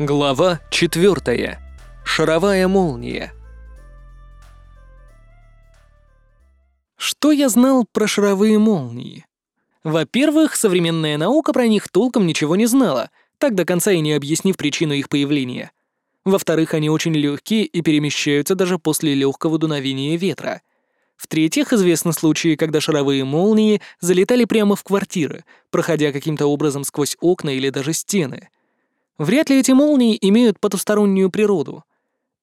Глава 4. Шаровая молния. Что я знал про шаровые молнии? Во-первых, современная наука про них толком ничего не знала, так до конца и не объяснив причину их появления. Во-вторых, они очень легкие и перемещаются даже после легкого дуновения ветра. В-третьих, известны случаи, когда шаровые молнии залетали прямо в квартиры, проходя каким-то образом сквозь окна или даже стены — Вряд ли эти молнии имеют потустороннюю природу.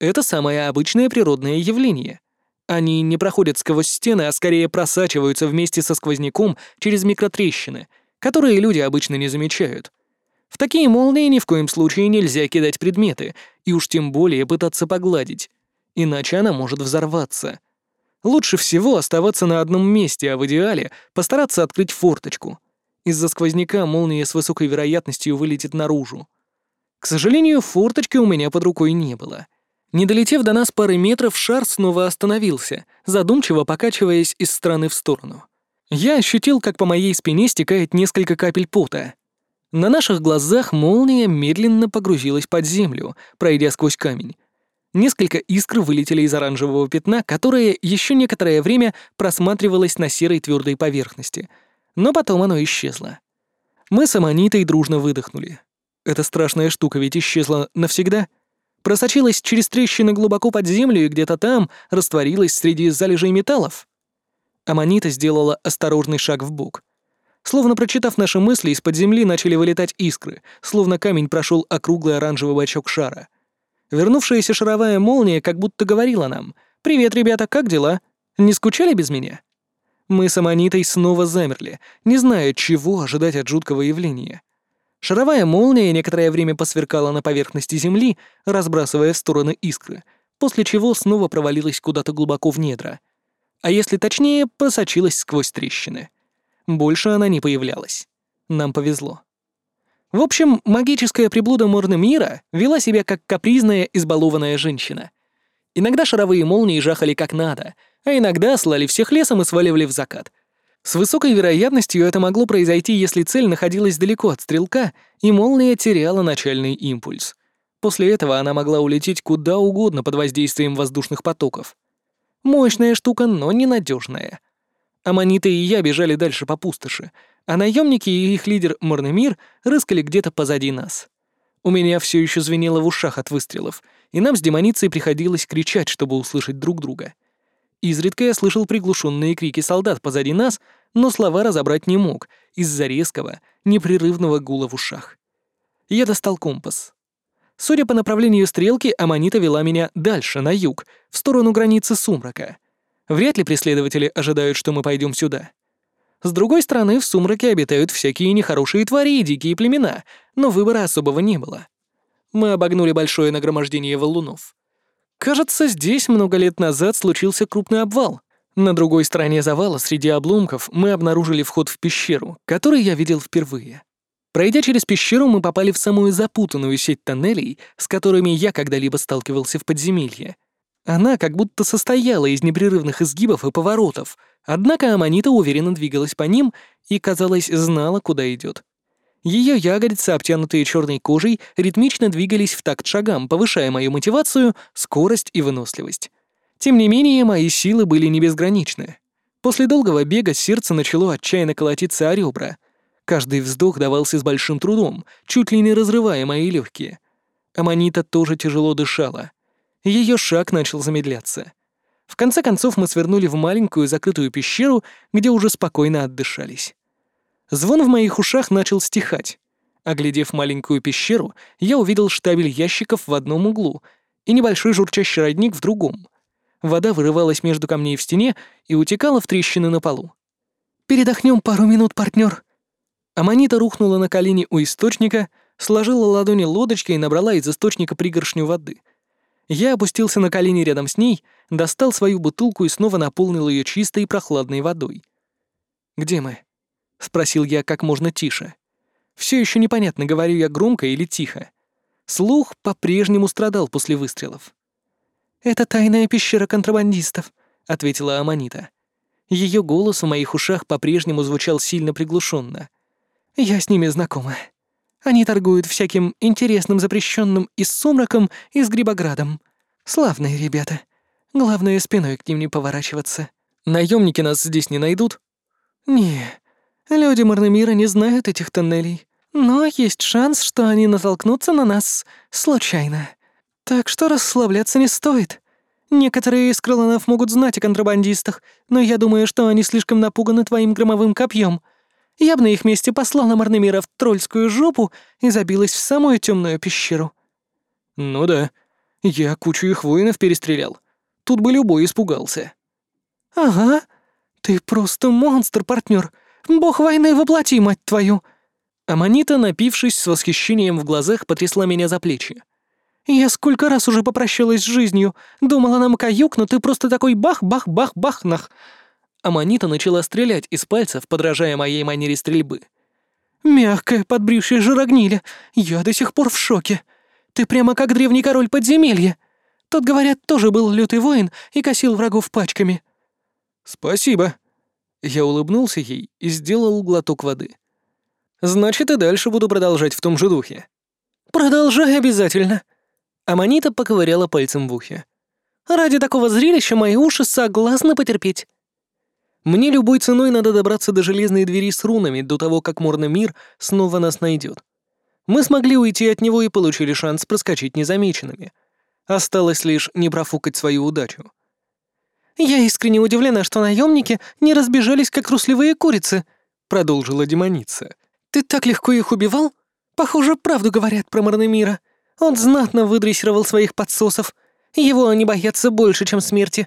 Это самое обычное природное явление. Они не проходят сквозь стены, а скорее просачиваются вместе со сквозняком через микротрещины, которые люди обычно не замечают. В такие молнии ни в коем случае нельзя кидать предметы, и уж тем более пытаться погладить, иначе она может взорваться. Лучше всего оставаться на одном месте, а в идеале постараться открыть форточку. Из-за сквозняка молния с высокой вероятностью вылетит наружу. К сожалению, форточки у меня под рукой не было. Не долетев до нас пары метров, шар снова остановился, задумчиво покачиваясь из стороны в сторону. Я ощутил, как по моей спине стекает несколько капель пота. На наших глазах молния медленно погрузилась под землю, пройдя сквозь камень. Несколько искр вылетели из оранжевого пятна, которое еще некоторое время просматривалось на серой твердой поверхности, но потом оно исчезло. Мы с Аманитой дружно выдохнули. Эта страшная штука ведь исчезла навсегда. Просочилась через трещины глубоко под землю и где-то там растворилась среди залежей металлов. Аманита сделала осторожный шаг в бок. Словно прочитав наши мысли, из-под земли начали вылетать искры, словно камень прошел округлый оранжевый бачок шара. Вернувшаяся шаровая молния как будто говорила нам «Привет, ребята, как дела? Не скучали без меня?» Мы с Аманитой снова замерли, не зная, чего ожидать от жуткого явления. Шаровая молния некоторое время посверкала на поверхности Земли, разбрасывая в стороны искры, после чего снова провалилась куда-то глубоко в недра. А если точнее, просочилась сквозь трещины. Больше она не появлялась. Нам повезло. В общем, магическая приблуда Морны мира вела себя как капризная, избалованная женщина. Иногда шаровые молнии жахали как надо, а иногда слали всех лесом и сваливали в закат — с высокой вероятностью это могло произойти, если цель находилась далеко от стрелка, и молния теряла начальный импульс. После этого она могла улететь куда угодно под воздействием воздушных потоков. Мощная штука, но ненадежная. Аманита и я бежали дальше по пустоши, а наемники и их лидер Морнемир рыскали где-то позади нас. У меня все еще звенело в ушах от выстрелов, и нам с демоницей приходилось кричать, чтобы услышать друг друга. Изредка я слышал приглушенные крики солдат позади нас, но слова разобрать не мог из-за резкого, непрерывного гула в ушах. Я достал компас. Судя по направлению стрелки, Аманита вела меня дальше, на юг, в сторону границы сумрака. Вряд ли преследователи ожидают, что мы пойдем сюда. С другой стороны, в сумраке обитают всякие нехорошие твари и дикие племена, но выбора особого не было. Мы обогнули большое нагромождение валунов. Кажется, здесь много лет назад случился крупный обвал. На другой стороне завала, среди обломков, мы обнаружили вход в пещеру, который я видел впервые. Пройдя через пещеру, мы попали в самую запутанную сеть тоннелей, с которыми я когда-либо сталкивался в подземелье. Она как будто состояла из непрерывных изгибов и поворотов, однако Аманита уверенно двигалась по ним и, казалось, знала, куда идет. Ее ягодицы, обтянутые черной кожей, ритмично двигались в такт шагам, повышая мою мотивацию, скорость и выносливость. Тем не менее, мои силы были не безграничны. После долгого бега сердце начало отчаянно колотиться о ребра. Каждый вздох давался с большим трудом, чуть ли не разрывая мои легкие. Аманита тоже тяжело дышала. Ее шаг начал замедляться. В конце концов мы свернули в маленькую закрытую пещеру, где уже спокойно отдышались. Звон в моих ушах начал стихать. Оглядев маленькую пещеру, я увидел штабель ящиков в одном углу и небольшой журчащий родник в другом. Вода вырывалась между камней в стене и утекала в трещины на полу. «Передохнем пару минут, партнер. Аманита рухнула на колени у источника, сложила ладони лодочкой и набрала из источника пригоршню воды. Я опустился на колени рядом с ней, достал свою бутылку и снова наполнил ее чистой и прохладной водой. «Где мы?» — спросил я как можно тише. Все еще непонятно, говорю я громко или тихо. Слух по-прежнему страдал после выстрелов. «Это тайная пещера контрабандистов», — ответила Аманита. Ее голос в моих ушах по-прежнему звучал сильно приглушенно. «Я с ними знакома. Они торгуют всяким интересным запрещенным и с сумраком, и с грибоградом. Славные ребята. Главное, спиной к ним не поворачиваться. Наемники нас здесь не найдут? Не, люди Марнемира не знают этих тоннелей. Но есть шанс, что они натолкнутся на нас случайно. Так что расслабляться не стоит. Некоторые из крыланов могут знать о контрабандистах, но я думаю, что они слишком напуганы твоим громовым копьем. Я бы на их месте послала Марнемира в трольскую жопу и забилась в самую темную пещеру. Ну да, я кучу их воинов перестрелял. Тут бы любой испугался. Ага, ты просто монстр, партнер. Бог войны воплоти, мать твою. Аманита, напившись с восхищением в глазах, потрясла меня за плечи. «Я сколько раз уже попрощалась с жизнью. Думала, нам каюк, но ты просто такой бах-бах-бах-бахнах». Аманита начала стрелять из пальцев, подражая моей манере стрельбы. «Мягкая, подбрившая жирогниля. Я до сих пор в шоке. Ты прямо как древний король подземелья. Тот, говорят, тоже был лютый воин и косил врагов пачками». «Спасибо». Я улыбнулся ей и сделал глоток воды. Значит, и дальше буду продолжать в том же духе. Продолжай обязательно. Аманита поковыряла пальцем в ухе. Ради такого зрелища мои уши согласны потерпеть. Мне любой ценой надо добраться до железной двери с рунами до того, как Морный мир снова нас найдет. Мы смогли уйти от него и получили шанс проскочить незамеченными. Осталось лишь не профукать свою удачу. «Я искренне удивлена, что наемники не разбежались, как трусливые курицы», — продолжила демоница. Ты так легко их убивал? Похоже, правду говорят про Марнемира. Он знатно выдрессировал своих подсосов. Его они боятся больше, чем смерти».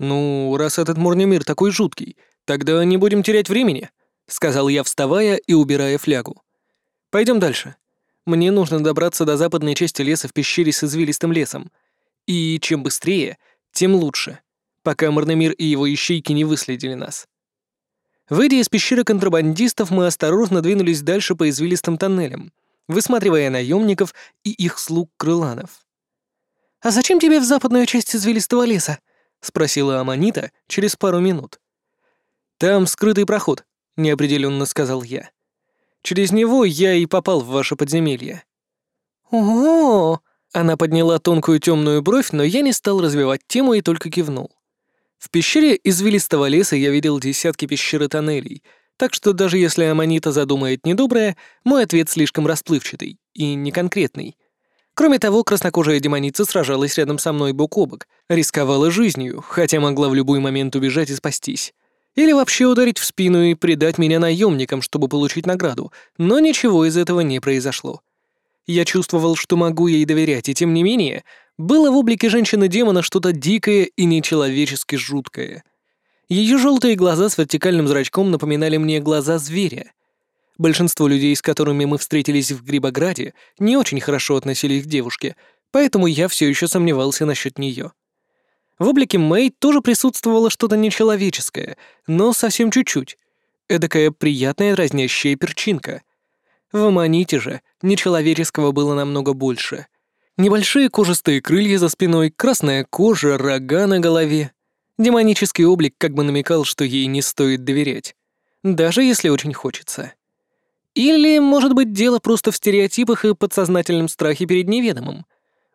«Ну, раз этот Мурнемир такой жуткий, тогда не будем терять времени», — сказал я, вставая и убирая флягу. Пойдем дальше. Мне нужно добраться до западной части леса в пещере с извилистым лесом. И чем быстрее, тем лучше, пока Марнемир и его ищейки не выследили нас. Выйдя из пещеры контрабандистов, мы осторожно двинулись дальше по извилистым тоннелям, высматривая наемников и их слуг крыланов. «А зачем тебе в западную часть извилистого леса?» — спросила Аманита через пару минут. «Там скрытый проход», — неопределенно сказал я. «Через него я и попал в ваше подземелье». «О-о-о!» Она подняла тонкую темную бровь, но я не стал развивать тему и только кивнул. В пещере извилистого леса я видел десятки пещер и тоннелей, так что даже если Аманита задумает недоброе, мой ответ слишком расплывчатый и неконкретный. Кроме того, краснокожая демоница сражалась рядом со мной бок о бок, рисковала жизнью, хотя могла в любой момент убежать и спастись. Или вообще ударить в спину и предать меня наемникам, чтобы получить награду, но ничего из этого не произошло. Я чувствовал, что могу ей доверять, и тем не менее, было в облике женщины-демона что-то дикое и нечеловечески жуткое. Ее желтые глаза с вертикальным зрачком напоминали мне глаза зверя. Большинство людей, с которыми мы встретились в Грибограде, не очень хорошо относились к девушке, поэтому я все еще сомневался насчет нее. В облике Мэй тоже присутствовало что-то нечеловеческое, но совсем чуть-чуть. Эдакая приятная дразнящая перчинка. В Аманите же нечеловеческого было намного больше. Небольшие кожистые крылья за спиной, красная кожа, рога на голове. Демонический облик как бы намекал, что ей не стоит доверять. Даже если очень хочется. Или, может быть, дело просто в стереотипах и подсознательном страхе перед неведомым.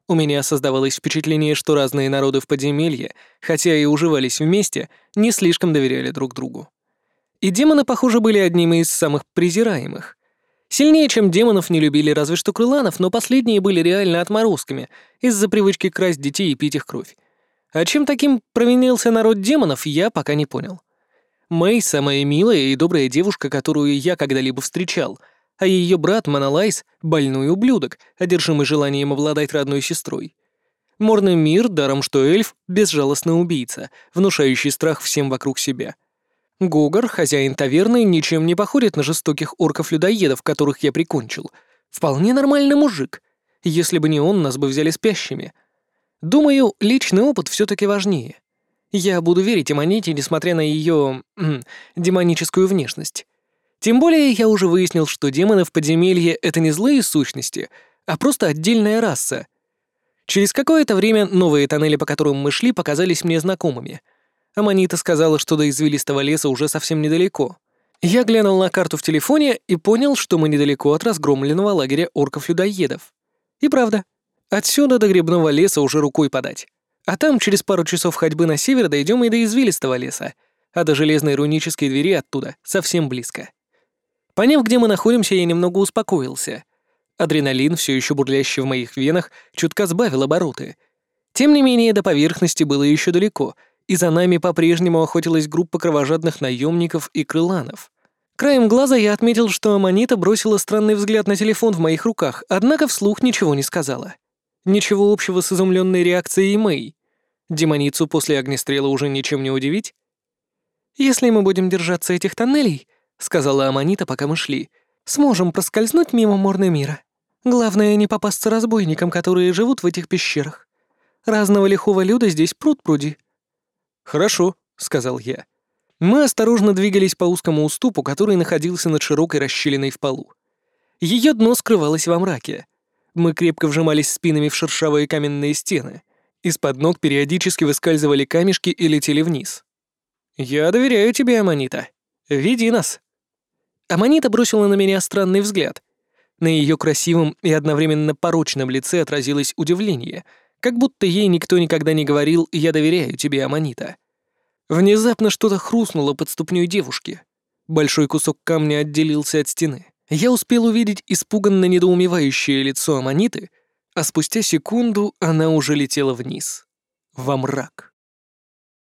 У меня создавалось впечатление, что разные народы в подземелье, хотя и уживались вместе, не слишком доверяли друг другу. И демоны, похоже, были одними из самых презираемых. Сильнее, чем демонов, не любили разве что крыланов, но последние были реально отморозками из-за привычки красть детей и пить их кровь. А чем таким провинился народ демонов, я пока не понял. Мэй — самая милая и добрая девушка, которую я когда-либо встречал, а ее брат Монолайс — больной ублюдок, одержимый желанием обладать родной сестрой. Морный мир, даром что эльф, безжалостный убийца, внушающий страх всем вокруг себя — Гогар, хозяин таверны, ничем не походит на жестоких орков-людоедов, которых я прикончил. Вполне нормальный мужик. Если бы не он, нас бы взяли спящими. Думаю, личный опыт все таки важнее. Я буду верить Эмонете, несмотря на ее демоническую внешность. Тем более я уже выяснил, что демоны в подземелье — это не злые сущности, а просто отдельная раса. Через какое-то время новые тоннели, по которым мы шли, показались мне знакомыми — Аманита сказала, что до извилистого леса уже совсем недалеко. Я глянул на карту в телефоне и понял, что мы недалеко от разгромленного лагеря орков-людоедов. И правда, отсюда до грибного леса уже рукой подать. А там через пару часов ходьбы на север дойдем и до извилистого леса, а до железной рунической двери оттуда совсем близко. Поняв, где мы находимся, я немного успокоился. Адреналин, все еще бурлящий в моих венах, чутка сбавил обороты. Тем не менее, до поверхности было еще далеко — и за нами по-прежнему охотилась группа кровожадных наемников и крыланов. Краем глаза я отметил, что Аманита бросила странный взгляд на телефон в моих руках, однако вслух ничего не сказала. Ничего общего с изумленной реакцией Мэй. Демоницу после огнестрела уже ничем не удивить. «Если мы будем держаться этих тоннелей», — сказала Аманита, пока мы шли, — «сможем проскользнуть мимо Морны мира. Главное, не попасться разбойникам, которые живут в этих пещерах. Разного лихого люда здесь пруд пруди». «Хорошо», — сказал я. Мы осторожно двигались по узкому уступу, который находился над широкой расщелиной в полу. Ее дно скрывалось во мраке. Мы крепко вжимались спинами в шершавые каменные стены. Из-под ног периодически выскальзывали камешки и летели вниз. «Я доверяю тебе, Аманита. Веди нас». Аманита бросила на меня странный взгляд. На ее красивом и одновременно порочном лице отразилось удивление — как будто ей никто никогда не говорил «я доверяю тебе, Аманита». Внезапно что-то хрустнуло под ступней девушки. Большой кусок камня отделился от стены. Я успел увидеть испуганно недоумевающее лицо Аманиты, а спустя секунду она уже летела вниз. Во мрак.